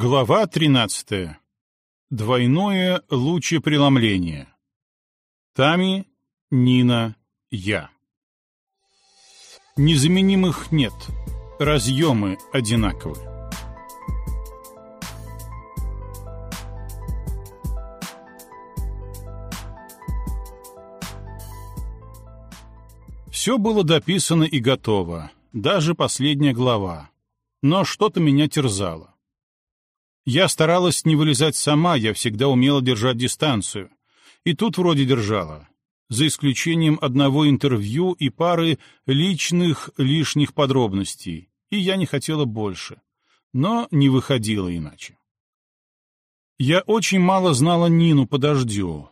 Глава 13. Двойное лучепреломление. Тами, Нина, я. Незаменимых нет, разъемы одинаковы. Все было дописано и готово, даже последняя глава. Но что-то меня терзало. Я старалась не вылезать сама, я всегда умела держать дистанцию. И тут вроде держала. За исключением одного интервью и пары личных лишних подробностей. И я не хотела больше. Но не выходила иначе. Я очень мало знала Нину по дождю.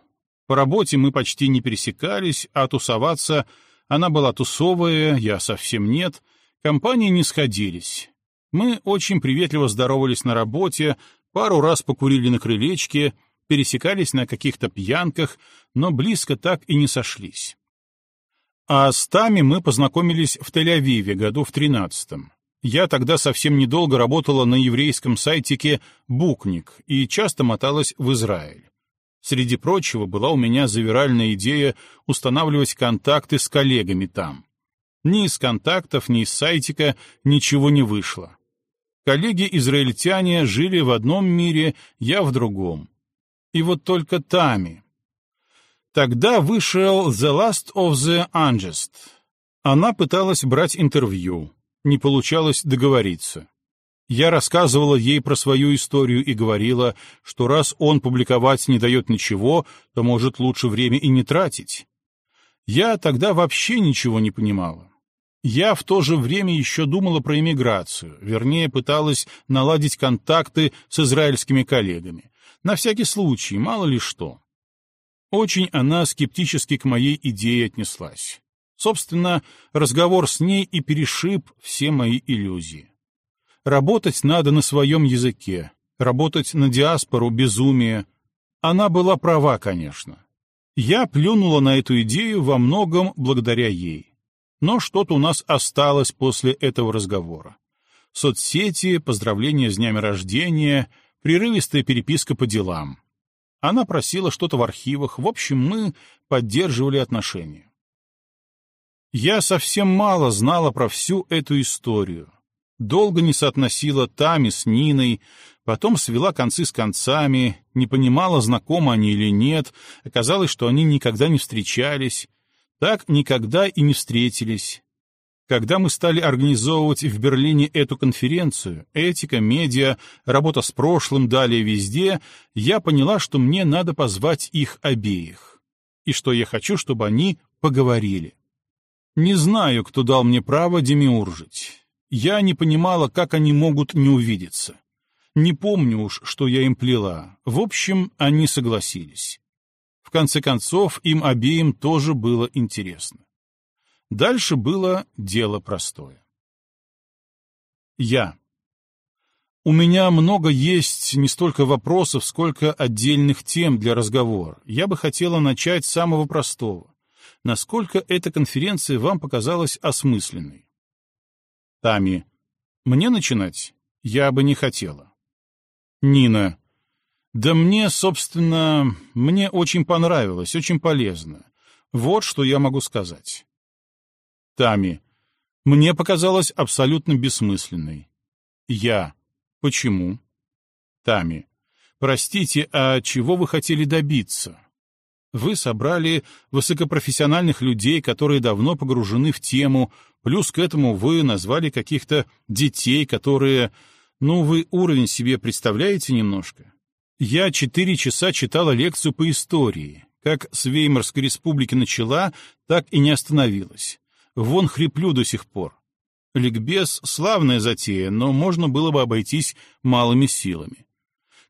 По работе мы почти не пересекались, а тусоваться она была тусовая, я совсем нет. Компании не сходились. Мы очень приветливо здоровались на работе, пару раз покурили на крылечке, пересекались на каких-то пьянках, но близко так и не сошлись. А с Тами мы познакомились в Тель-Авиве году в тринадцатом. Я тогда совсем недолго работала на еврейском сайтике «Букник» и часто моталась в Израиль. Среди прочего, была у меня завиральная идея устанавливать контакты с коллегами там. Ни из контактов, ни из сайтика ничего не вышло. Коллеги-израильтяне жили в одном мире, я в другом. И вот только Тами. Тогда вышел «The Last of the Unjust». Она пыталась брать интервью. Не получалось договориться. Я рассказывала ей про свою историю и говорила, что раз он публиковать не дает ничего, то, может, лучше время и не тратить. Я тогда вообще ничего не понимала. Я в то же время еще думала про иммиграцию, вернее, пыталась наладить контакты с израильскими коллегами. На всякий случай, мало ли что. Очень она скептически к моей идее отнеслась. Собственно, разговор с ней и перешиб все мои иллюзии. Работать надо на своем языке, работать на диаспору — безумие. Она была права, конечно. Я плюнула на эту идею во многом благодаря ей. Но что-то у нас осталось после этого разговора. Соцсети, поздравления с днями рождения, прерывистая переписка по делам. Она просила что-то в архивах, в общем, мы поддерживали отношения. Я совсем мало знала про всю эту историю. Долго не соотносила Тами с Ниной, потом свела концы с концами, не понимала, знакомы они или нет, оказалось, что они никогда не встречались, так никогда и не встретились. Когда мы стали организовывать в Берлине эту конференцию «Этика, медиа, работа с прошлым, далее везде», я поняла, что мне надо позвать их обеих. И что я хочу, чтобы они поговорили. Не знаю, кто дал мне право демиуржить. Я не понимала, как они могут не увидеться. Не помню уж, что я им плела. В общем, они согласились. В конце концов, им обеим тоже было интересно. Дальше было дело простое. Я. У меня много есть не столько вопросов, сколько отдельных тем для разговора. Я бы хотела начать с самого простого. Насколько эта конференция вам показалась осмысленной? Тами. Мне начинать? Я бы не хотела. Нина. Да мне, собственно, мне очень понравилось, очень полезно. Вот что я могу сказать. Тами. Мне показалось абсолютно бессмысленной. Я. Почему? Тами. Простите, а чего вы хотели добиться? Вы собрали высокопрофессиональных людей, которые давно погружены в тему, плюс к этому вы назвали каких-то детей, которые... Ну, вы уровень себе представляете немножко? Я четыре часа читала лекцию по истории. Как с Веймарской республики начала, так и не остановилась. Вон хриплю до сих пор. Ликбез — славная затея, но можно было бы обойтись малыми силами.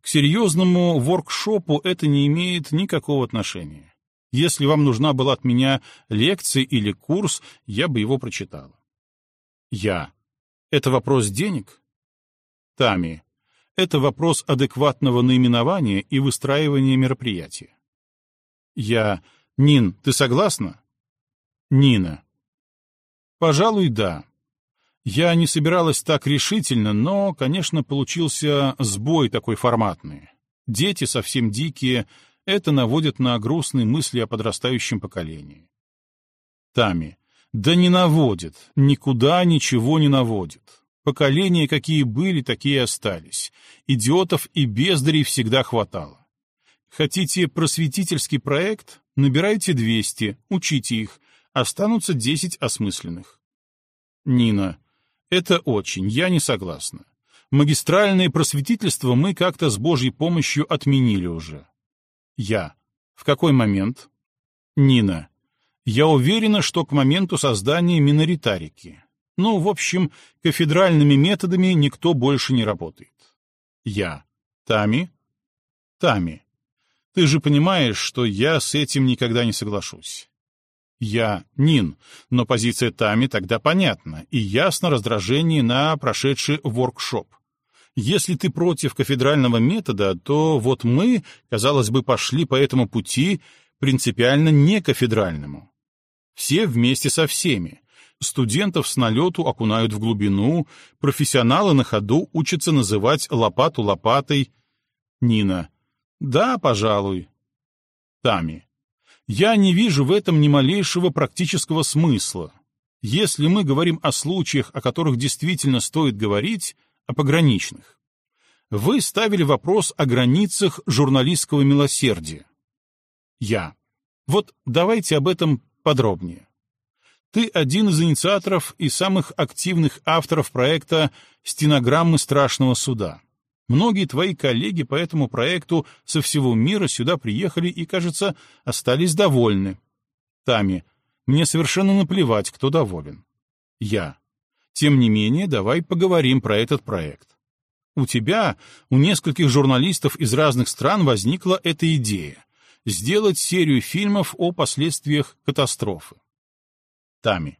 К серьезному воркшопу это не имеет никакого отношения. Если вам нужна была от меня лекция или курс, я бы его прочитала. Я. Это вопрос денег? Тами это вопрос адекватного наименования и выстраивания мероприятия. Я... Нин, ты согласна? Нина. Пожалуй, да. Я не собиралась так решительно, но, конечно, получился сбой такой форматный. Дети совсем дикие, это наводит на грустные мысли о подрастающем поколении. Тами. Да не наводит, никуда ничего не наводит. Поколения, какие были, такие остались. Идиотов и бездарей всегда хватало. Хотите просветительский проект? Набирайте 200, учите их. Останутся 10 осмысленных. Нина. Это очень, я не согласна. Магистральное просветительство мы как-то с Божьей помощью отменили уже. Я. В какой момент? Нина. Я уверена, что к моменту создания миноритарики. Ну, в общем, кафедральными методами никто больше не работает. Я. Тами? Тами. Ты же понимаешь, что я с этим никогда не соглашусь. Я Нин, но позиция Тами тогда понятна, и ясно раздражение на прошедший воркшоп. Если ты против кафедрального метода, то вот мы, казалось бы, пошли по этому пути принципиально не кафедральному. Все вместе со всеми. Студентов с налету окунают в глубину, профессионалы на ходу учатся называть лопату лопатой. Нина. Да, пожалуй. Тами. Я не вижу в этом ни малейшего практического смысла. Если мы говорим о случаях, о которых действительно стоит говорить, о пограничных. Вы ставили вопрос о границах журналистского милосердия. Я. Вот давайте об этом подробнее. Ты один из инициаторов и самых активных авторов проекта «Стенограммы страшного суда». Многие твои коллеги по этому проекту со всего мира сюда приехали и, кажется, остались довольны. Тами, мне совершенно наплевать, кто доволен. Я. Тем не менее, давай поговорим про этот проект. У тебя, у нескольких журналистов из разных стран возникла эта идея — сделать серию фильмов о последствиях катастрофы. Тами,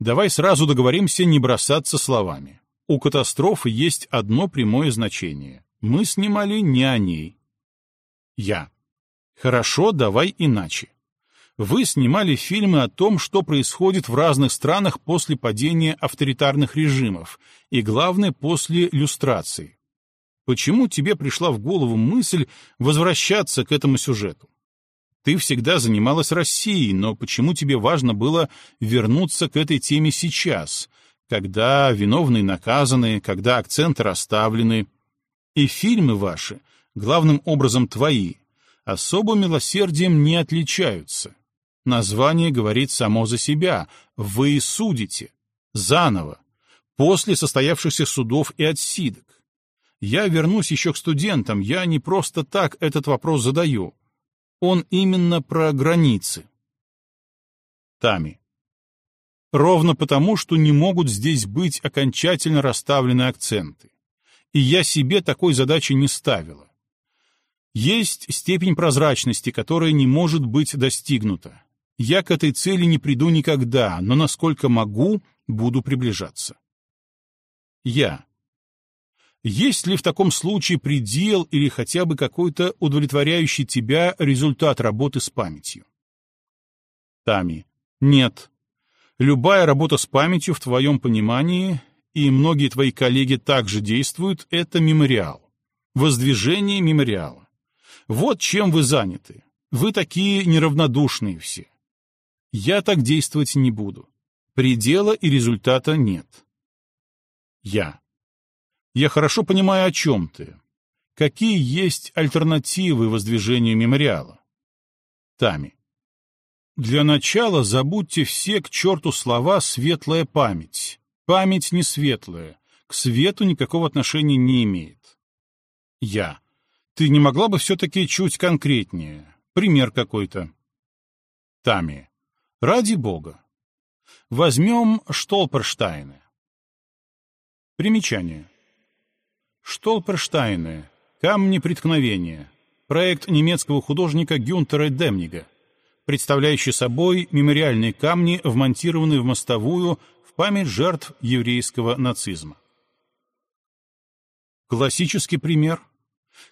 давай сразу договоримся не бросаться словами. У катастрофы есть одно прямое значение. Мы снимали не о ней. Я. Хорошо, давай иначе. Вы снимали фильмы о том, что происходит в разных странах после падения авторитарных режимов, и, главное, после люстрации. Почему тебе пришла в голову мысль возвращаться к этому сюжету? Ты всегда занималась Россией, но почему тебе важно было вернуться к этой теме сейчас, когда виновные наказаны, когда акценты расставлены. И фильмы ваши, главным образом твои, особо милосердием не отличаются. Название говорит само за себя. Вы судите. Заново. После состоявшихся судов и отсидок. Я вернусь еще к студентам. Я не просто так этот вопрос задаю. Он именно про границы. Тами. Ровно потому, что не могут здесь быть окончательно расставлены акценты. И я себе такой задачи не ставила. Есть степень прозрачности, которая не может быть достигнута. Я к этой цели не приду никогда, но насколько могу, буду приближаться. Я. Есть ли в таком случае предел или хотя бы какой-то удовлетворяющий тебя результат работы с памятью? Тами. Нет. Любая работа с памятью в твоем понимании, и многие твои коллеги также действуют, это мемориал. Воздвижение мемориала. Вот чем вы заняты. Вы такие неравнодушные все. Я так действовать не буду. Предела и результата нет. Я. Я хорошо понимаю, о чем ты. Какие есть альтернативы воздвижению мемориала? Тами. Для начала забудьте все к черту слова «светлая память». Память не светлая, к свету никакого отношения не имеет. Я. Ты не могла бы все-таки чуть конкретнее? Пример какой-то. Тами. Ради бога. Возьмем Штолперштайны. Примечание. Штолперштайны. Камни преткновения. Проект немецкого художника Гюнтера Демнига представляющий собой мемориальные камни, вмонтированные в мостовую в память жертв еврейского нацизма. Классический пример.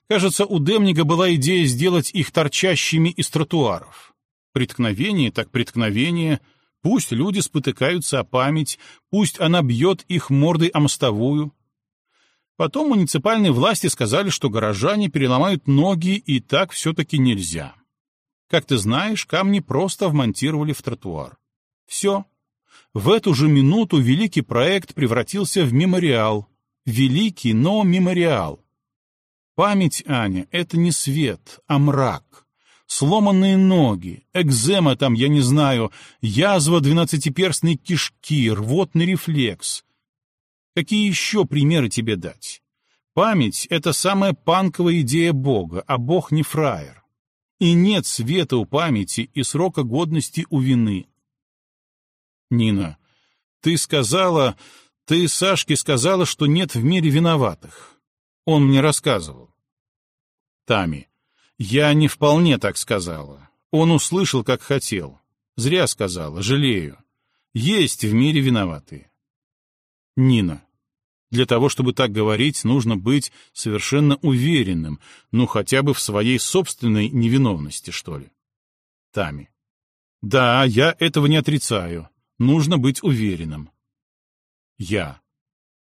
Кажется, у Демнига была идея сделать их торчащими из тротуаров. Преткновение так преткновение, Пусть люди спотыкаются о память, пусть она бьет их мордой о мостовую. Потом муниципальные власти сказали, что горожане переломают ноги, и так все-таки нельзя. Как ты знаешь, камни просто вмонтировали в тротуар. Все. В эту же минуту великий проект превратился в мемориал. Великий, но мемориал. Память, Аня, это не свет, а мрак. Сломанные ноги, экзема там, я не знаю, язва двенадцатиперстной кишки, рвотный рефлекс. Какие еще примеры тебе дать? Память — это самая панковая идея Бога, а Бог не фраер. И нет света у памяти и срока годности у вины. Нина, ты сказала, ты Сашке сказала, что нет в мире виноватых. Он мне рассказывал. Тами, я не вполне так сказала. Он услышал, как хотел. Зря сказала, жалею. Есть в мире виноватые. Нина, для того, чтобы так говорить, нужно быть совершенно уверенным, ну хотя бы в своей собственной невиновности, что ли. Тами. Да, я этого не отрицаю. Нужно быть уверенным. Я.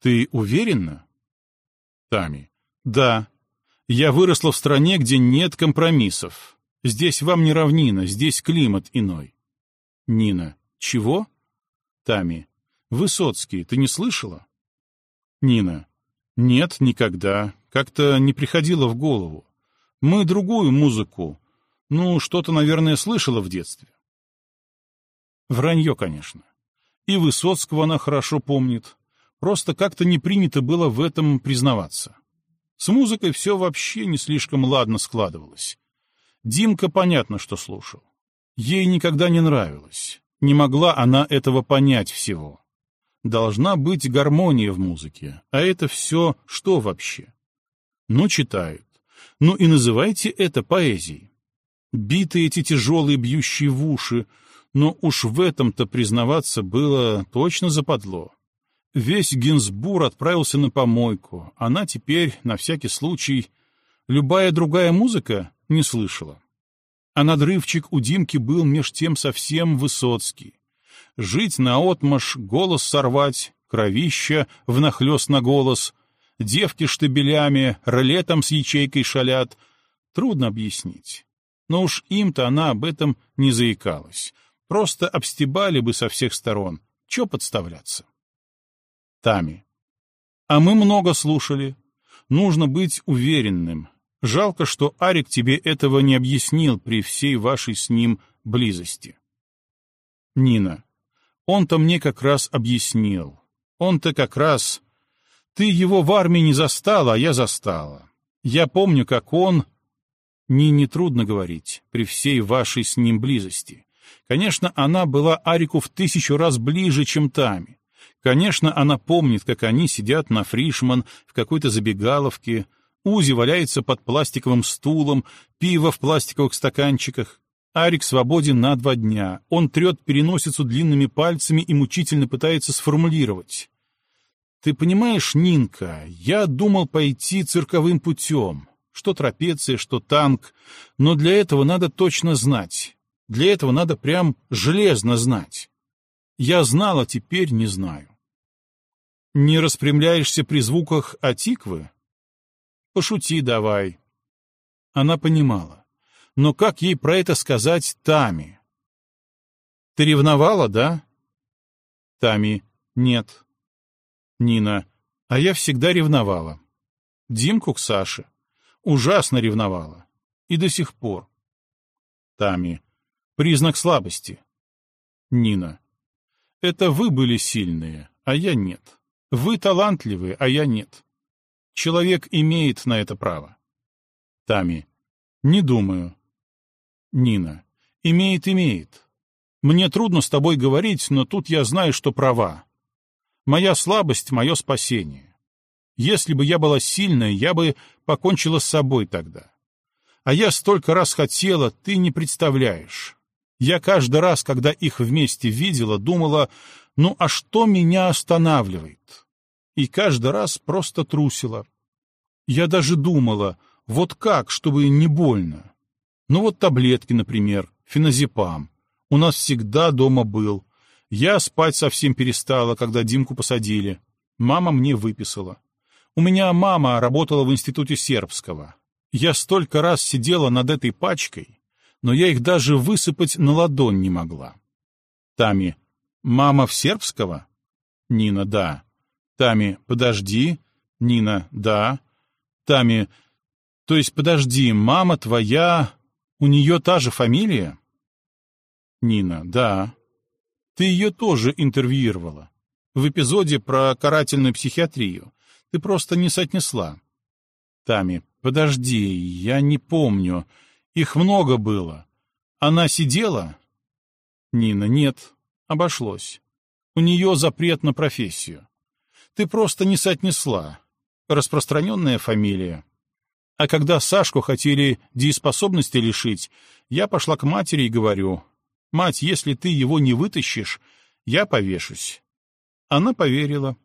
Ты уверена? Тами. Да. Я выросла в стране, где нет компромиссов. Здесь вам не равнина, здесь климат иной. Нина. Чего? Тами. Высоцкий, ты не слышала? Нина. Нет, никогда. Как-то не приходило в голову. Мы другую музыку. Ну, что-то, наверное, слышала в детстве. Вранье, конечно. И Высоцкого она хорошо помнит. Просто как-то не принято было в этом признаваться. С музыкой все вообще не слишком ладно складывалось. Димка понятно, что слушал. Ей никогда не нравилось. Не могла она этого понять всего. Должна быть гармония в музыке, а это все что вообще? Ну, читают. Ну и называйте это поэзией. Биты эти тяжелые, бьющие в уши, но уж в этом-то признаваться было точно западло. Весь Гинсбур отправился на помойку, она теперь, на всякий случай, любая другая музыка не слышала. А надрывчик у Димки был меж тем совсем Высоцкий жить наотмашь, голос сорвать, кровища внахлёст на голос, девки штабелями, ролетом с ячейкой шалят. Трудно объяснить. Но уж им-то она об этом не заикалась. Просто обстебали бы со всех сторон. Чё подставляться? Тами. А мы много слушали. Нужно быть уверенным. Жалко, что Арик тебе этого не объяснил при всей вашей с ним близости. Нина. Он-то мне как раз объяснил. Он-то как раз... Ты его в армии не застала, а я застала. Я помню, как он... Не нетрудно говорить, при всей вашей с ним близости. Конечно, она была Арику в тысячу раз ближе, чем Тами. Конечно, она помнит, как они сидят на Фришман в какой-то забегаловке, Узи валяется под пластиковым стулом, пиво в пластиковых стаканчиках. Арик свободен на два дня. Он трет переносицу длинными пальцами и мучительно пытается сформулировать. «Ты понимаешь, Нинка, я думал пойти цирковым путем. Что трапеция, что танк. Но для этого надо точно знать. Для этого надо прям железно знать. Я знала, теперь не знаю. Не распрямляешься при звуках атиквы? Пошути давай. Она понимала. Но как ей про это сказать Тами? Ты ревновала, да? Тами. Нет. Нина. А я всегда ревновала. Димку к Саше. Ужасно ревновала. И до сих пор. Тами. Признак слабости. Нина. Это вы были сильные, а я нет. Вы талантливые, а я нет. Человек имеет на это право. Тами. Не думаю. Нина. Имеет, имеет. Мне трудно с тобой говорить, но тут я знаю, что права. Моя слабость — мое спасение. Если бы я была сильная, я бы покончила с собой тогда. А я столько раз хотела, ты не представляешь. Я каждый раз, когда их вместе видела, думала, ну а что меня останавливает? И каждый раз просто трусила. Я даже думала, вот как, чтобы не больно. Ну вот таблетки, например, феназепам. У нас всегда дома был. Я спать совсем перестала, когда Димку посадили. Мама мне выписала. У меня мама работала в институте сербского. Я столько раз сидела над этой пачкой, но я их даже высыпать на ладонь не могла. Тами. Мама в сербского? Нина. Да. Тами. Подожди. Нина. Да. Тами. То есть, подожди, мама твоя... У нее та же фамилия? Нина. Да. Ты ее тоже интервьюировала. В эпизоде про карательную психиатрию. Ты просто не соотнесла. Тами. Подожди, я не помню. Их много было. Она сидела? Нина. Нет. Обошлось. У нее запрет на профессию. Ты просто не соотнесла. Распространенная фамилия. А когда Сашку хотели дееспособности лишить, я пошла к матери и говорю, «Мать, если ты его не вытащишь, я повешусь». Она поверила.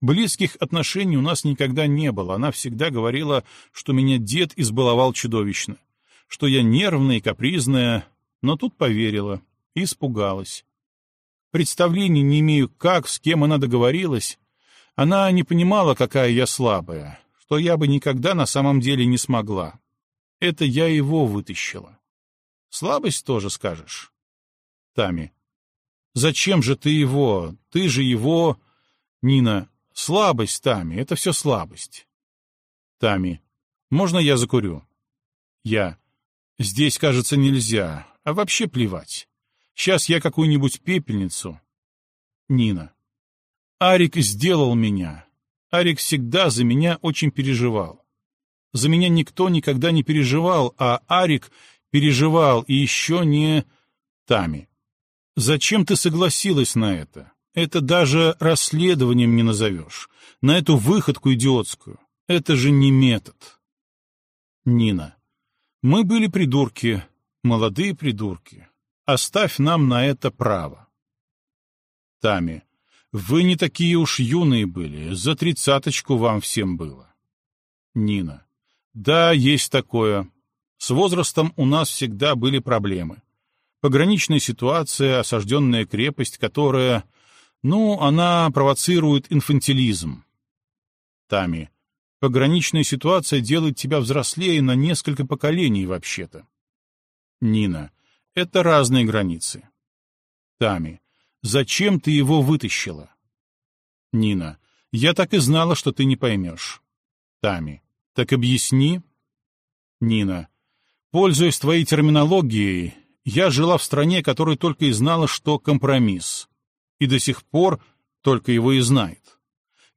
Близких отношений у нас никогда не было. Она всегда говорила, что меня дед избаловал чудовищно, что я нервная и капризная, но тут поверила и испугалась. Представления не имею, как, с кем она договорилась. Она не понимала, какая я слабая, что я бы никогда на самом деле не смогла. Это я его вытащила. Слабость тоже скажешь. Тами. Зачем же ты его? Ты же его... Нина. Слабость, Тами, это все слабость. Тами. Можно я закурю? Я. Здесь, кажется, нельзя. А вообще плевать. Сейчас я какую-нибудь пепельницу. Нина. Арик сделал меня. Арик всегда за меня очень переживал. За меня никто никогда не переживал, а Арик переживал и еще не... Тами. Зачем ты согласилась на это? Это даже расследованием не назовешь. На эту выходку идиотскую. Это же не метод. Нина. Мы были придурки, молодые придурки. Оставь нам на это право. Тами. Вы не такие уж юные были, за тридцаточку вам всем было. Нина. Да, есть такое. С возрастом у нас всегда были проблемы. Пограничная ситуация, осажденная крепость, которая... Ну, она провоцирует инфантилизм. Тами. Пограничная ситуация делает тебя взрослее на несколько поколений вообще-то. Нина. Это разные границы. Тами. Зачем ты его вытащила? Нина. Я так и знала, что ты не поймешь. Тами. Так объясни. Нина. Пользуясь твоей терминологией, я жила в стране, которая только и знала, что компромисс. И до сих пор только его и знает.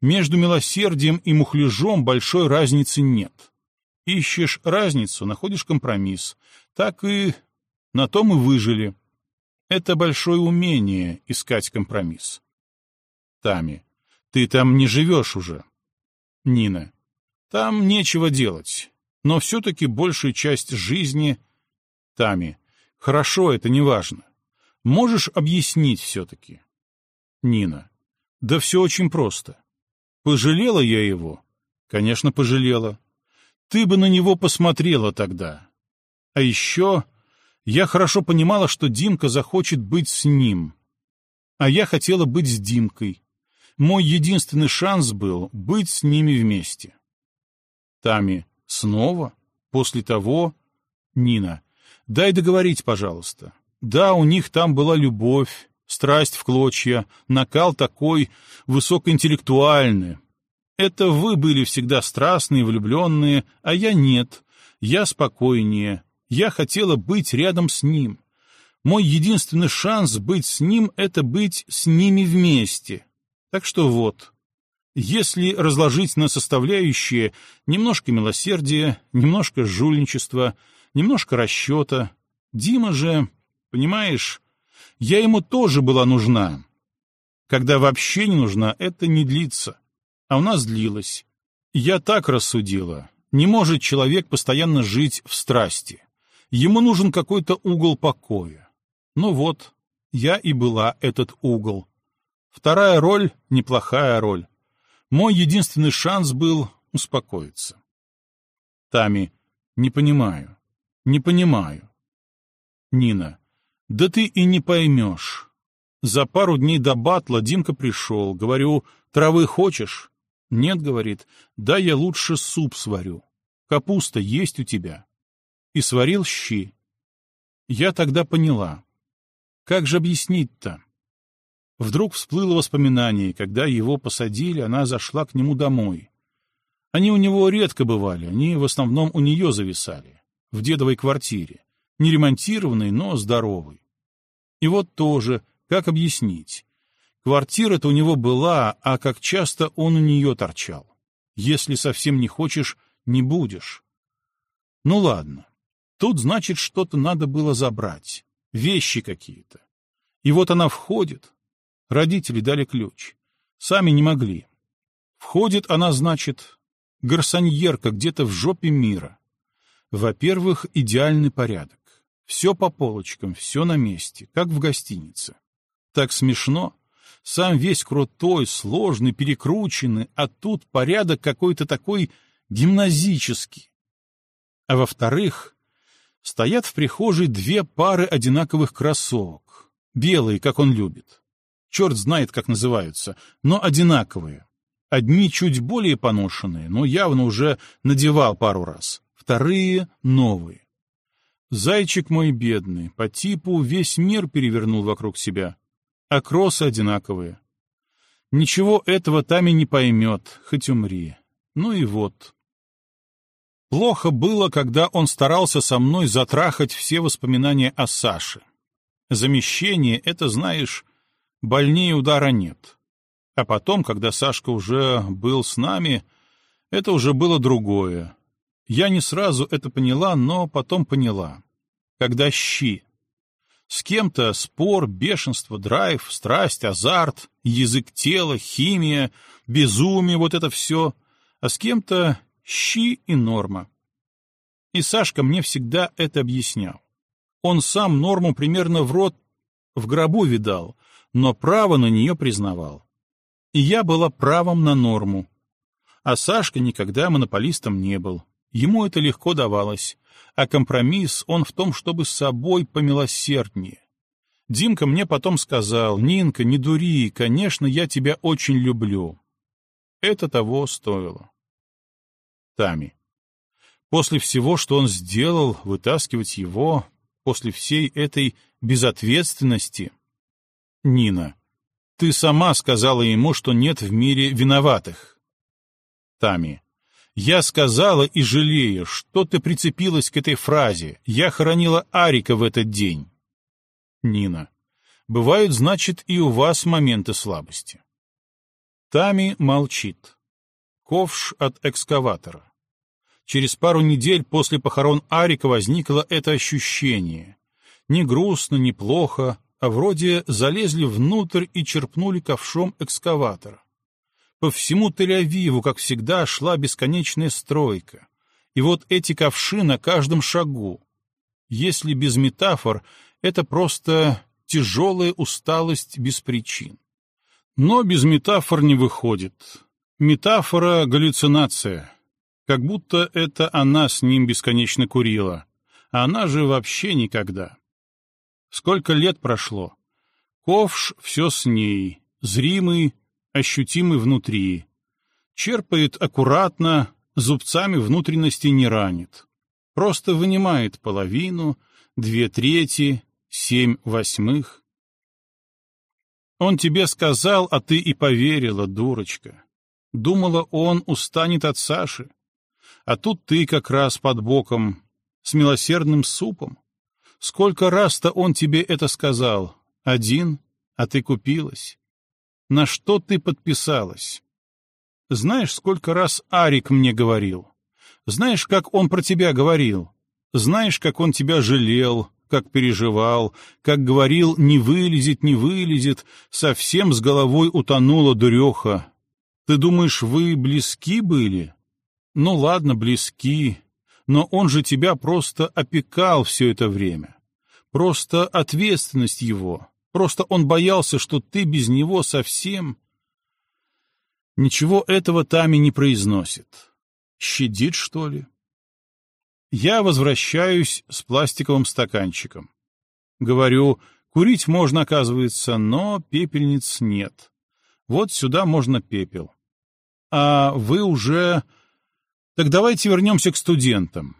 Между милосердием и мухляжом большой разницы нет. Ищешь разницу, находишь компромисс. Так и на том и выжили. Это большое умение — искать компромисс. Тами. Ты там не живешь уже. Нина. Там нечего делать. Но все-таки большую часть жизни... Тами. Хорошо, это не важно. Можешь объяснить все-таки? Нина. Да все очень просто. Пожалела я его? Конечно, пожалела. Ты бы на него посмотрела тогда. А еще я хорошо понимала, что Димка захочет быть с ним. А я хотела быть с Димкой. Мой единственный шанс был быть с ними вместе. Тами, снова? После того? Нина, дай договорить, пожалуйста. Да, у них там была любовь, страсть в клочья, накал такой высокоинтеллектуальный. Это вы были всегда страстные, влюбленные, а я нет. Я спокойнее, я хотела быть рядом с ним. Мой единственный шанс быть с ним — это быть с ними вместе. Так что вот, если разложить на составляющие немножко милосердия, немножко жульничества, немножко расчета, Дима же, понимаешь, я ему тоже была нужна. Когда вообще не нужна, это не длится. А у нас длилось. Я так рассудила. Не может человек постоянно жить в страсти. Ему нужен какой-то угол покоя. Ну вот, я и была этот угол. Вторая роль — неплохая роль. Мой единственный шанс был успокоиться. Тами, не понимаю, не понимаю. Нина, да ты и не поймешь. За пару дней до батла Димка пришел. Говорю, травы хочешь? Нет, говорит, да я лучше суп сварю. Капуста есть у тебя. И сварил щи. Я тогда поняла. Как же объяснить-то? Вдруг всплыло воспоминание, когда его посадили, она зашла к нему домой. Они у него редко бывали, они в основном у нее зависали, в дедовой квартире, не ремонтированной, но здоровой. И вот тоже, как объяснить? Квартира-то у него была, а как часто он у нее торчал. Если совсем не хочешь, не будешь. Ну ладно. Тут, значит, что-то надо было забрать. Вещи какие-то. И вот она входит, Родители дали ключ. Сами не могли. Входит она, значит, гарсоньерка где-то в жопе мира. Во-первых, идеальный порядок. Все по полочкам, все на месте, как в гостинице. Так смешно. Сам весь крутой, сложный, перекрученный, а тут порядок какой-то такой гимназический. А во-вторых, стоят в прихожей две пары одинаковых кроссовок, белые, как он любит черт знает, как называются, но одинаковые. Одни чуть более поношенные, но явно уже надевал пару раз. Вторые — новые. Зайчик мой бедный, по типу весь мир перевернул вокруг себя. А кроссы одинаковые. Ничего этого Тами не поймет, хоть умри. Ну и вот. Плохо было, когда он старался со мной затрахать все воспоминания о Саше. Замещение — это, знаешь, Больнее удара нет. А потом, когда Сашка уже был с нами, это уже было другое. Я не сразу это поняла, но потом поняла. Когда щи. С кем-то спор, бешенство, драйв, страсть, азарт, язык тела, химия, безумие, вот это все. А с кем-то щи и норма. И Сашка мне всегда это объяснял. Он сам норму примерно в рот в гробу видал, но право на нее признавал. И я была правом на норму. А Сашка никогда монополистом не был. Ему это легко давалось. А компромисс он в том, чтобы с собой помилосерднее. Димка мне потом сказал, «Нинка, не дури, конечно, я тебя очень люблю». Это того стоило. Тами. После всего, что он сделал, вытаскивать его, после всей этой безответственности, Нина. Ты сама сказала ему, что нет в мире виноватых. Тами. Я сказала и жалею, что ты прицепилась к этой фразе. Я хоронила Арика в этот день. Нина. Бывают, значит, и у вас моменты слабости. Тами молчит. Ковш от экскаватора. Через пару недель после похорон Арика возникло это ощущение. Не грустно, не плохо, а вроде залезли внутрь и черпнули ковшом экскаватора. По всему Тель-Авиву, как всегда, шла бесконечная стройка. И вот эти ковши на каждом шагу. Если без метафор, это просто тяжелая усталость без причин. Но без метафор не выходит. Метафора — галлюцинация. Как будто это она с ним бесконечно курила. А она же вообще никогда. Сколько лет прошло. Ковш все с ней, зримый, ощутимый внутри. Черпает аккуратно, зубцами внутренности не ранит. Просто вынимает половину, две трети, семь восьмых. Он тебе сказал, а ты и поверила, дурочка. Думала, он устанет от Саши. А тут ты как раз под боком, с милосердным супом. Сколько раз-то он тебе это сказал? Один, а ты купилась. На что ты подписалась? Знаешь, сколько раз Арик мне говорил? Знаешь, как он про тебя говорил? Знаешь, как он тебя жалел, как переживал, как говорил «не вылезет, не вылезет», совсем с головой утонула дуреха. Ты думаешь, вы близки были? Ну ладно, близки, но он же тебя просто опекал все это время. Просто ответственность его. Просто он боялся, что ты без него совсем... Ничего этого Тами не произносит. Щадит, что ли? Я возвращаюсь с пластиковым стаканчиком. Говорю, Курить можно, оказывается, но пепельниц нет. Вот сюда можно пепел. А вы уже... Так давайте вернемся к студентам.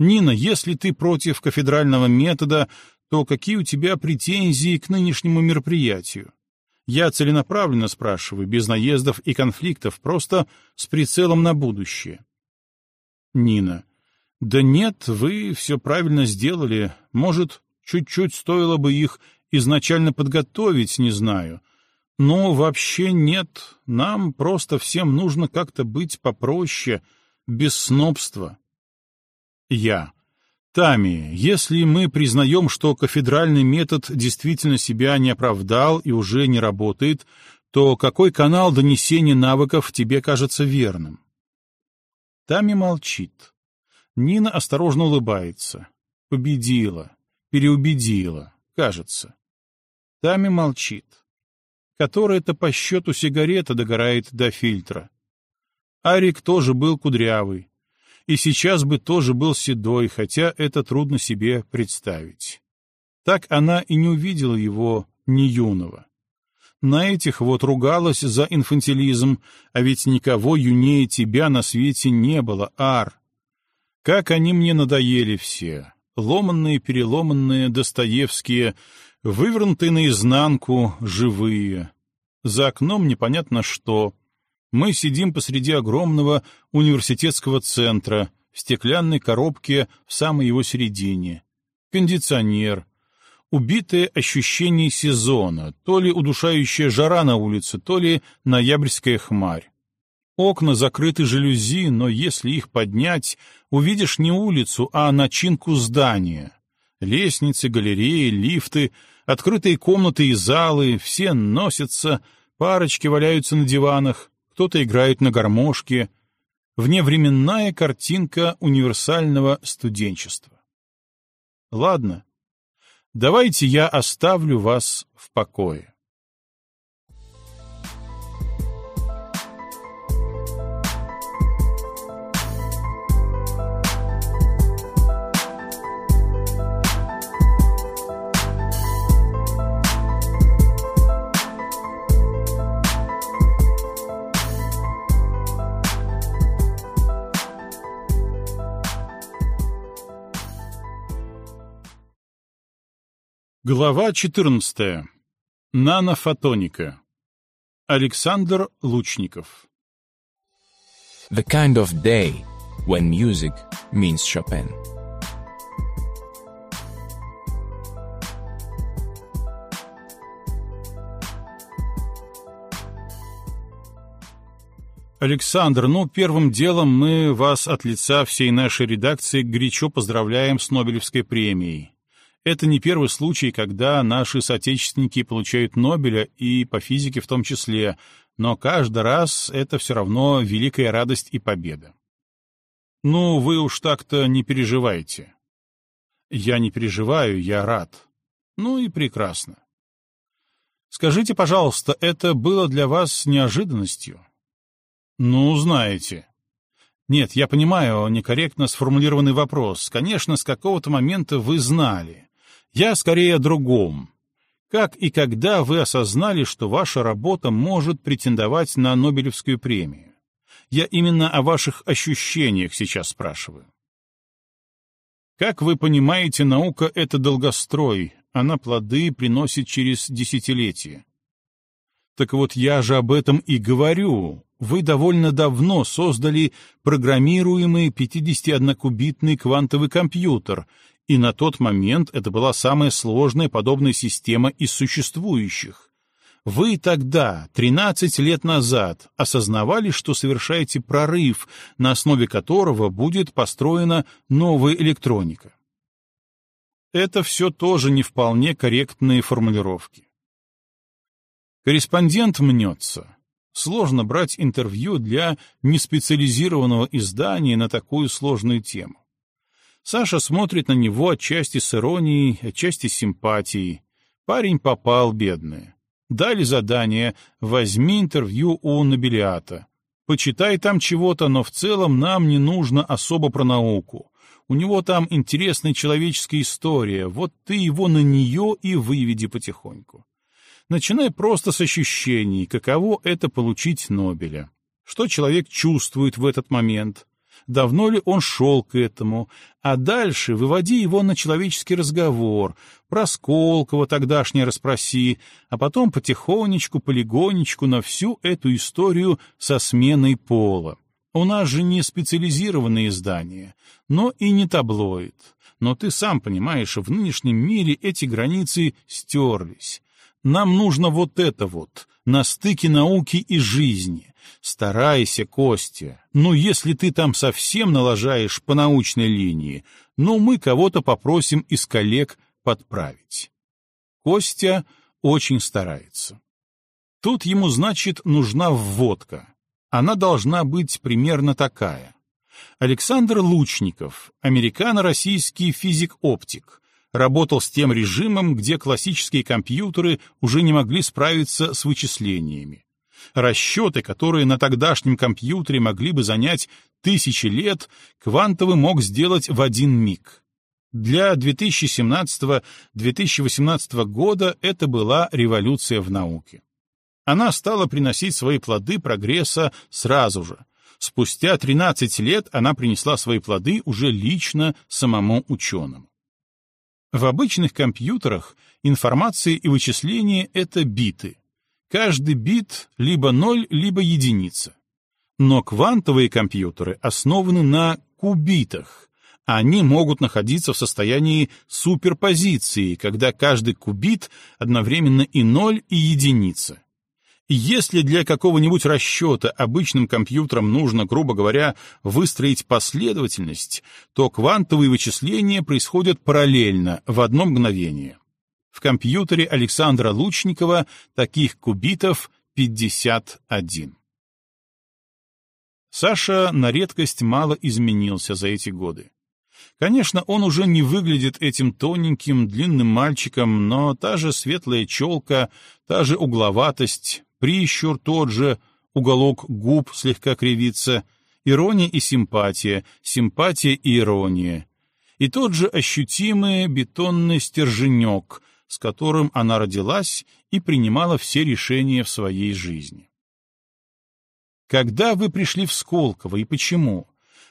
Нина, если ты против кафедрального метода, то какие у тебя претензии к нынешнему мероприятию? Я целенаправленно спрашиваю, без наездов и конфликтов, просто с прицелом на будущее. Нина. Да нет, вы все правильно сделали. Может, чуть-чуть стоило бы их изначально подготовить, не знаю. Но вообще нет, нам просто всем нужно как-то быть попроще, без снобства. Я. Тами, если мы признаем, что кафедральный метод действительно себя не оправдал и уже не работает, то какой канал донесения навыков тебе кажется верным? Тами молчит. Нина осторожно улыбается. Победила, переубедила, кажется. Тами молчит. Которая-то по счету сигарета догорает до фильтра. Арик тоже был кудрявый, и сейчас бы тоже был седой, хотя это трудно себе представить. Так она и не увидела его не юного. На этих вот ругалась за инфантилизм, а ведь никого юнее тебя на свете не было, Ар. Как они мне надоели все, ломанные-переломанные Достоевские, вывернутые наизнанку, живые. За окном непонятно что, мы сидим посреди огромного университетского центра, в стеклянной коробке в самой его середине. Кондиционер. Убитое ощущение сезона, то ли удушающая жара на улице, то ли ноябрьская хмарь. Окна закрыты жалюзи, но если их поднять, увидишь не улицу, а начинку здания. Лестницы, галереи, лифты, открытые комнаты и залы, все носятся, парочки валяются на диванах, кто-то играет на гармошке. Вневременная картинка универсального студенчества. Ладно, давайте я оставлю вас в покое. Глава 14. Нанофотоника. Александр Лучников. The kind of day when music means Chopin. Александр, ну, первым делом мы вас от лица всей нашей редакции горячо поздравляем с Нобелевской премией. Это не первый случай, когда наши соотечественники получают Нобеля, и по физике в том числе, но каждый раз это все равно великая радость и победа. Ну, вы уж так-то не переживайте. Я не переживаю, я рад. Ну и прекрасно. Скажите, пожалуйста, это было для вас неожиданностью? Ну, знаете. Нет, я понимаю некорректно сформулированный вопрос. Конечно, с какого-то момента вы знали. Я скорее о другом. Как и когда вы осознали, что ваша работа может претендовать на Нобелевскую премию? Я именно о ваших ощущениях сейчас спрашиваю. Как вы понимаете, наука — это долгострой, она плоды приносит через десятилетия. Так вот я же об этом и говорю. Вы довольно давно создали программируемый 51-кубитный квантовый компьютер, и на тот момент это была самая сложная подобная система из существующих. Вы тогда, 13 лет назад, осознавали, что совершаете прорыв, на основе которого будет построена новая электроника. Это все тоже не вполне корректные формулировки. Корреспондент мнется. Сложно брать интервью для неспециализированного издания на такую сложную тему. Саша смотрит на него отчасти с иронией, отчасти с симпатией. Парень попал, бедный. Дали задание «возьми интервью у Нобелиата». Почитай там чего-то, но в целом нам не нужно особо про науку. У него там интересная человеческая история, вот ты его на нее и выведи потихоньку. Начинай просто с ощущений, каково это получить Нобеля. Что человек чувствует в этот момент, давно ли он шел к этому, а дальше выводи его на человеческий разговор, про Сколково тогдашнее расспроси, а потом потихонечку, полигонечку на всю эту историю со сменой пола. У нас же не специализированные издания, но и не таблоид. Но ты сам понимаешь, в нынешнем мире эти границы стерлись. Нам нужно вот это вот, на стыке науки и жизни. Старайся, Костя. Ну, если ты там совсем налажаешь по научной линии, ну, мы кого-то попросим из коллег подправить. Костя очень старается. Тут ему, значит, нужна вводка. Она должна быть примерно такая. Александр Лучников, американо-российский физик-оптик, работал с тем режимом, где классические компьютеры уже не могли справиться с вычислениями. Расчеты, которые на тогдашнем компьютере могли бы занять тысячи лет, квантовый мог сделать в один миг. Для 2017-2018 года это была революция в науке. Она стала приносить свои плоды прогресса сразу же. Спустя 13 лет она принесла свои плоды уже лично самому ученому. В обычных компьютерах информация и вычисление — это биты. Каждый бит либо ноль, либо единица. Но квантовые компьютеры основаны на кубитах. Они могут находиться в состоянии суперпозиции, когда каждый кубит одновременно и ноль, и единица. Если для какого-нибудь расчета обычным компьютерам нужно, грубо говоря, выстроить последовательность, то квантовые вычисления происходят параллельно, в одно мгновение. В компьютере Александра Лучникова таких кубитов 51. Саша на редкость мало изменился за эти годы. Конечно, он уже не выглядит этим тоненьким, длинным мальчиком, но та же светлая челка, та же угловатость, прищур тот же, уголок губ слегка кривится, ирония и симпатия, симпатия и ирония. И тот же ощутимый бетонный стерженек, с которым она родилась и принимала все решения в своей жизни. Когда вы пришли в Сколково и почему?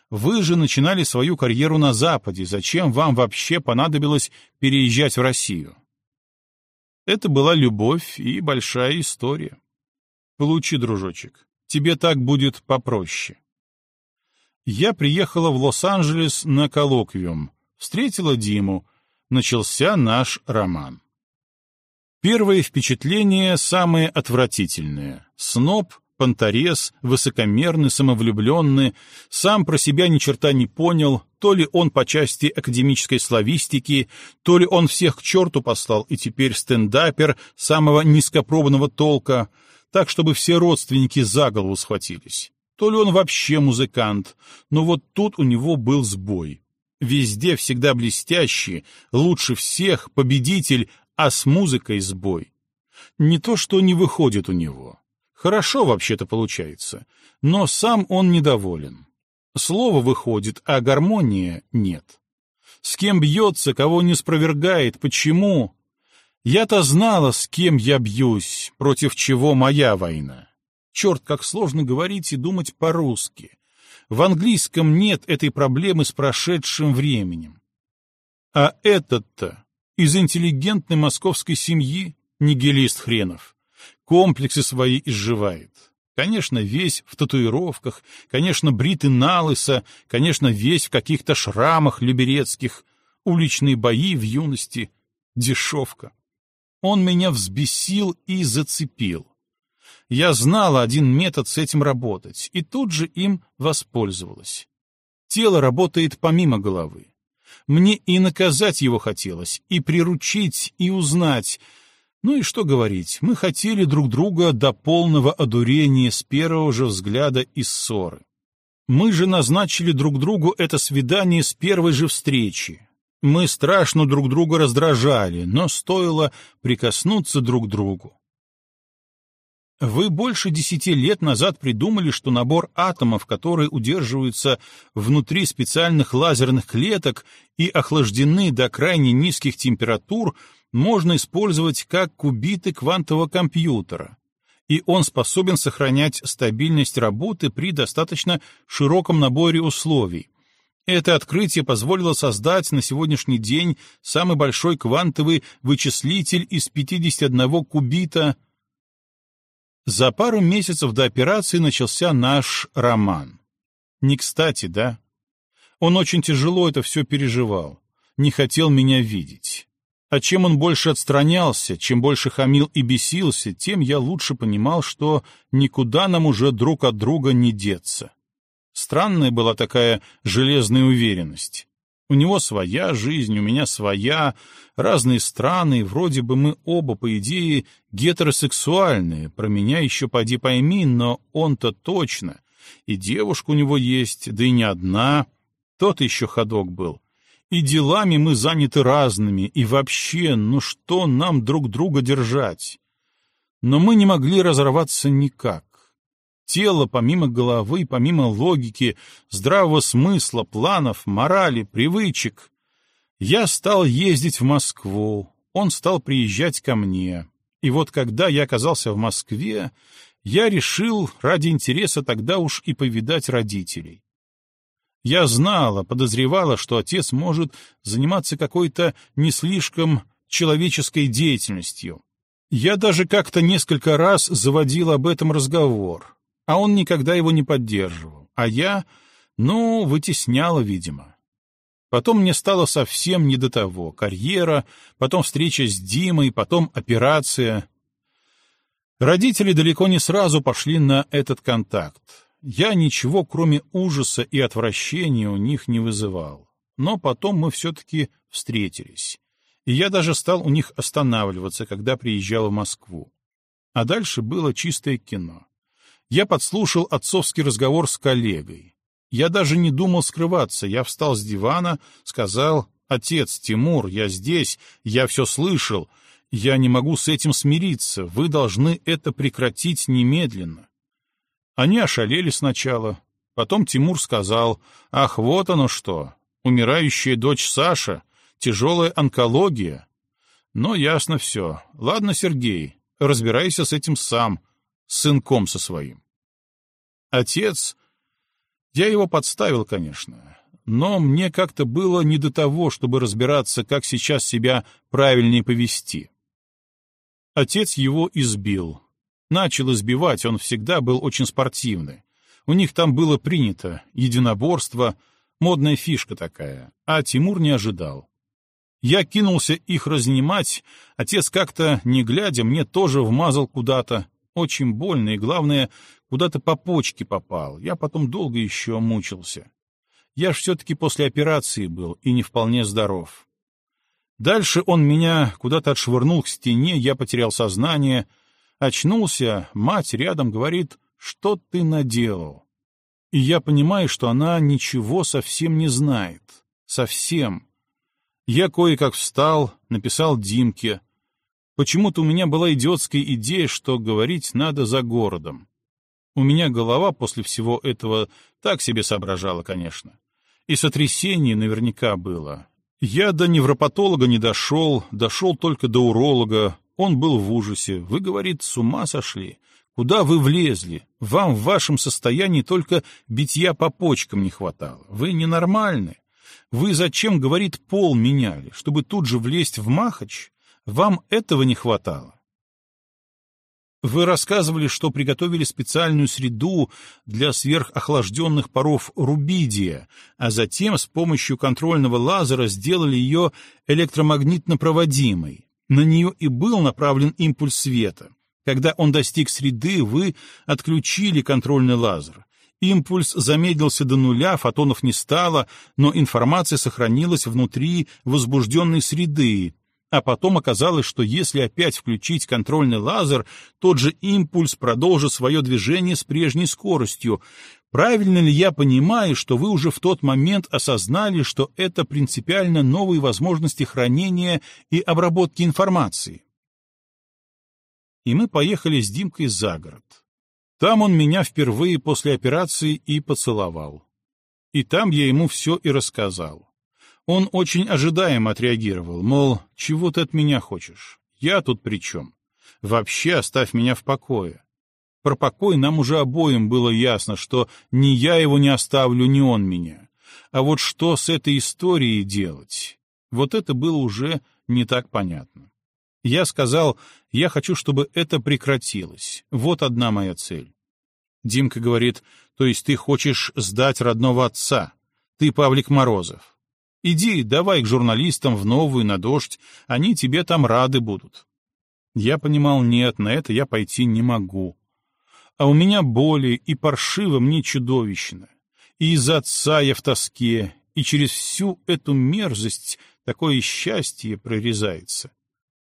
Вы же начинали свою карьеру на Западе, зачем вам вообще понадобилось переезжать в Россию? Это была любовь и большая история. Получи, дружочек. Тебе так будет попроще. Я приехала в Лос-Анджелес на коллоквиум, встретила Диму, начался наш роман. Первое впечатление самое отвратительное. Сноб, понторез, высокомерный, самовлюбленный, сам про себя ни черта не понял, то ли он по части академической славистики, то ли он всех к черту послал и теперь стендапер самого низкопробного толка — так, чтобы все родственники за голову схватились. То ли он вообще музыкант, но вот тут у него был сбой. Везде всегда блестящий, лучше всех, победитель, а с музыкой сбой. Не то, что не выходит у него. Хорошо вообще-то получается, но сам он недоволен. Слово выходит, а гармония нет. С кем бьется, кого не спровергает, почему, я-то знала, с кем я бьюсь, против чего моя война. Черт, как сложно говорить и думать по-русски. В английском нет этой проблемы с прошедшим временем. А этот-то из интеллигентной московской семьи нигилист хренов. Комплексы свои изживает. Конечно, весь в татуировках, конечно, бритый налысо, конечно, весь в каких-то шрамах люберецких, уличные бои в юности, дешевка. Он меня взбесил и зацепил. Я знала один метод с этим работать, и тут же им воспользовалась. Тело работает помимо головы. Мне и наказать его хотелось, и приручить, и узнать. Ну и что говорить, мы хотели друг друга до полного одурения с первого же взгляда и ссоры. Мы же назначили друг другу это свидание с первой же встречи, мы страшно друг друга раздражали, но стоило прикоснуться друг к другу. Вы больше десяти лет назад придумали, что набор атомов, которые удерживаются внутри специальных лазерных клеток и охлаждены до крайне низких температур, можно использовать как кубиты квантового компьютера, и он способен сохранять стабильность работы при достаточно широком наборе условий. Это открытие позволило создать на сегодняшний день самый большой квантовый вычислитель из 51 кубита — за пару месяцев до операции начался наш роман. Не кстати, да? Он очень тяжело это все переживал, не хотел меня видеть. А чем он больше отстранялся, чем больше хамил и бесился, тем я лучше понимал, что никуда нам уже друг от друга не деться. Странная была такая железная уверенность. У него своя жизнь, у меня своя, разные страны, вроде бы мы оба, по идее, гетеросексуальные, про меня еще поди пойми, но он-то точно. И девушка у него есть, да и не одна, тот еще ходок был. И делами мы заняты разными, и вообще, ну что нам друг друга держать? Но мы не могли разорваться никак. Тело, помимо головы, помимо логики, здравого смысла, планов, морали, привычек. Я стал ездить в Москву, он стал приезжать ко мне. И вот когда я оказался в Москве, я решил ради интереса тогда уж и повидать родителей. Я знала, подозревала, что отец может заниматься какой-то не слишком человеческой деятельностью. Я даже как-то несколько раз заводил об этом разговор, а он никогда его не поддерживал, а я, ну, вытесняла, видимо. Потом мне стало совсем не до того. Карьера, потом встреча с Димой, потом операция. Родители далеко не сразу пошли на этот контакт. Я ничего, кроме ужаса и отвращения, у них не вызывал. Но потом мы все-таки встретились. И я даже стал у них останавливаться, когда приезжал в Москву. А дальше было чистое кино я подслушал отцовский разговор с коллегой. Я даже не думал скрываться, я встал с дивана, сказал, «Отец, Тимур, я здесь, я все слышал, я не могу с этим смириться, вы должны это прекратить немедленно». Они ошалели сначала, потом Тимур сказал, «Ах, вот оно что, умирающая дочь Саша, тяжелая онкология». Но ясно все. Ладно, Сергей, разбирайся с этим сам, с сынком со своим. Отец... Я его подставил, конечно, но мне как-то было не до того, чтобы разбираться, как сейчас себя правильнее повести. Отец его избил. Начал избивать, он всегда был очень спортивный. У них там было принято единоборство, модная фишка такая, а Тимур не ожидал. Я кинулся их разнимать, отец как-то, не глядя, мне тоже вмазал куда-то, очень больно и, главное, куда-то по почке попал. Я потом долго еще мучился. Я ж все-таки после операции был и не вполне здоров. Дальше он меня куда-то отшвырнул к стене, я потерял сознание. Очнулся, мать рядом говорит, что ты наделал? И я понимаю, что она ничего совсем не знает. Совсем. Я кое-как встал, написал Димке — Почему-то у меня была идиотская идея, что говорить надо за городом. У меня голова после всего этого так себе соображала, конечно. И сотрясение наверняка было. Я до невропатолога не дошел, дошел только до уролога. Он был в ужасе. Вы, говорит, с ума сошли. Куда вы влезли? Вам в вашем состоянии только битья по почкам не хватало. Вы ненормальны. Вы зачем, говорит, пол меняли? Чтобы тут же влезть в махач? Вам этого не хватало. Вы рассказывали, что приготовили специальную среду для сверхохлажденных паров рубидия, а затем с помощью контрольного лазера сделали ее электромагнитно проводимой. На нее и был направлен импульс света. Когда он достиг среды, вы отключили контрольный лазер. Импульс замедлился до нуля, фотонов не стало, но информация сохранилась внутри возбужденной среды, а потом оказалось, что если опять включить контрольный лазер, тот же импульс продолжит свое движение с прежней скоростью. Правильно ли я понимаю, что вы уже в тот момент осознали, что это принципиально новые возможности хранения и обработки информации? и мы поехали с Димкой за город. Там он меня впервые после операции и поцеловал. И там я ему все и рассказал. Он очень ожидаемо отреагировал, мол, чего ты от меня хочешь? Я тут при чем? Вообще оставь меня в покое. Про покой нам уже обоим было ясно, что ни я его не оставлю, ни он меня. А вот что с этой историей делать? Вот это было уже не так понятно. Я сказал, я хочу, чтобы это прекратилось. Вот одна моя цель. Димка говорит, то есть ты хочешь сдать родного отца? Ты Павлик Морозов. Иди, давай к журналистам в новую, на дождь, они тебе там рады будут. Я понимал, нет, на это я пойти не могу. А у меня боли, и паршиво мне чудовищно. И из отца я в тоске, и через всю эту мерзость такое счастье прорезается.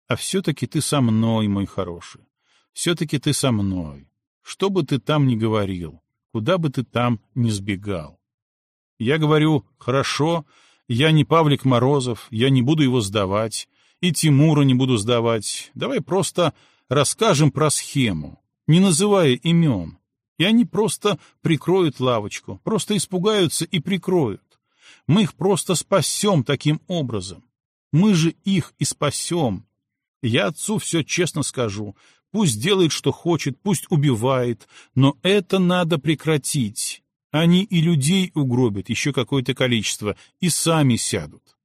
А все-таки ты со мной, мой хороший. Все-таки ты со мной. Что бы ты там ни говорил, куда бы ты там ни сбегал. Я говорю, хорошо, я не Павлик Морозов, я не буду его сдавать, и Тимура не буду сдавать. Давай просто расскажем про схему, не называя имен. И они просто прикроют лавочку, просто испугаются и прикроют. Мы их просто спасем таким образом. Мы же их и спасем. Я отцу все честно скажу. Пусть делает, что хочет, пусть убивает, но это надо прекратить. Они и людей угробят еще какое-то количество, и сами сядут.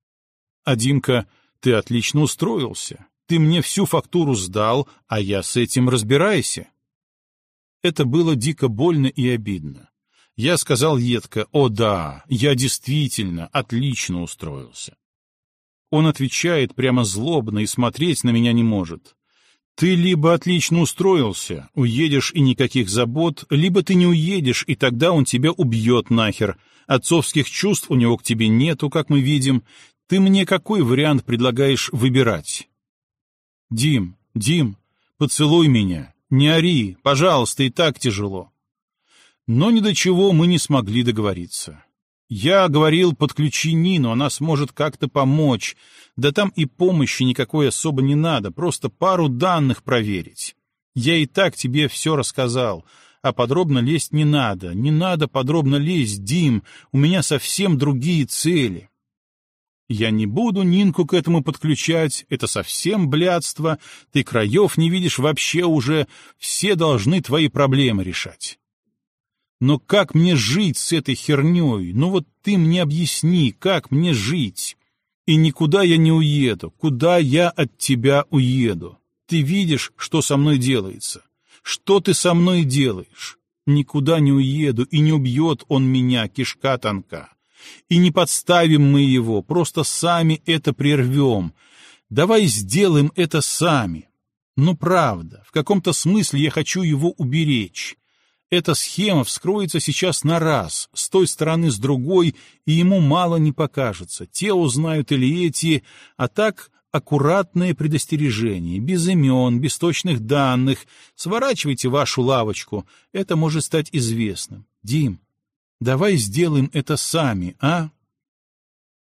А Димка, ты отлично устроился. Ты мне всю фактуру сдал, а я с этим разбирайся. Это было дико больно и обидно. Я сказал едко, «О да, я действительно отлично устроился». Он отвечает прямо злобно и смотреть на меня не может. Ты либо отлично устроился, уедешь и никаких забот, либо ты не уедешь, и тогда он тебя убьет нахер. Отцовских чувств у него к тебе нету, как мы видим. Ты мне какой вариант предлагаешь выбирать? Дим, Дим, поцелуй меня. Не ори, пожалуйста, и так тяжело. Но ни до чего мы не смогли договориться. Я говорил, подключи Нину, она сможет как-то помочь. Да там и помощи никакой особо не надо, просто пару данных проверить. Я и так тебе все рассказал, а подробно лезть не надо. Не надо подробно лезть, Дим, у меня совсем другие цели. Я не буду Нинку к этому подключать, это совсем блядство, ты краев не видишь вообще уже, все должны твои проблемы решать. Но как мне жить с этой херней? Ну вот ты мне объясни, как мне жить? И никуда я не уеду. Куда я от тебя уеду? Ты видишь, что со мной делается? Что ты со мной делаешь? Никуда не уеду, и не убьет он меня, кишка тонка. И не подставим мы его, просто сами это прервем. Давай сделаем это сами. Ну, правда, в каком-то смысле я хочу его уберечь. Эта схема вскроется сейчас на раз, с той стороны, с другой, и ему мало не покажется. Те узнают или эти, а так аккуратное предостережение, без имен, без точных данных. Сворачивайте вашу лавочку, это может стать известным. Дим, давай сделаем это сами, а?